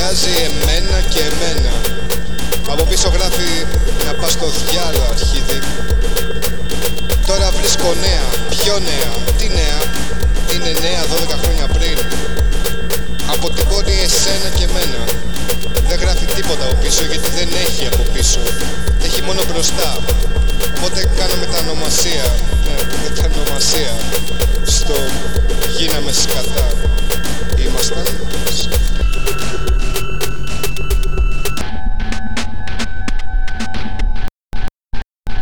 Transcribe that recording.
σχολιάζει εμένα και εμένα. Από πίσω γράφει να πας στο διάλο αρχίδι Τώρα βρίσκω νέα, πιο νέα, τι νέα; Είναι νέα 12 χρόνια πριν. Αποτυπώνει εσένα και εμένα. Δεν γράφει τίποτα από πίσω γιατί δεν έχει από πίσω. Έχει μόνο μπροστά. Οπότε κάνω μετανομασία. Ναι, μετανομασία. Στο γίναμε σκατά.